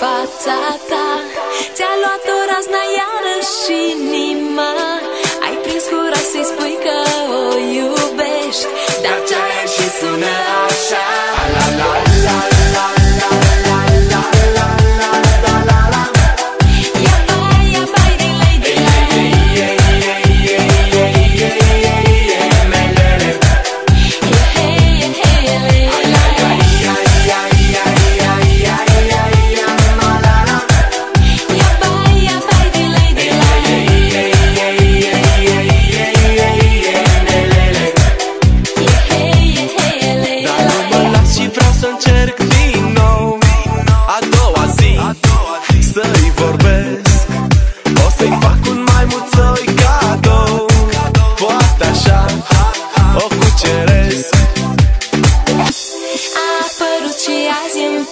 fața ta. Ți-a luat o razna iarăși inima. Ai prins curaj să-i spui că o iubești. Dar ce-ai și sună așa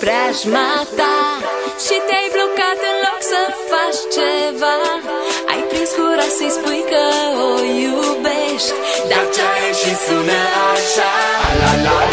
preajma ta. Și te-ai blocat în loc să faci ceva. Ai prins curaj să-i spui că o iubești. Dar ce-ai și sună așa. La la la la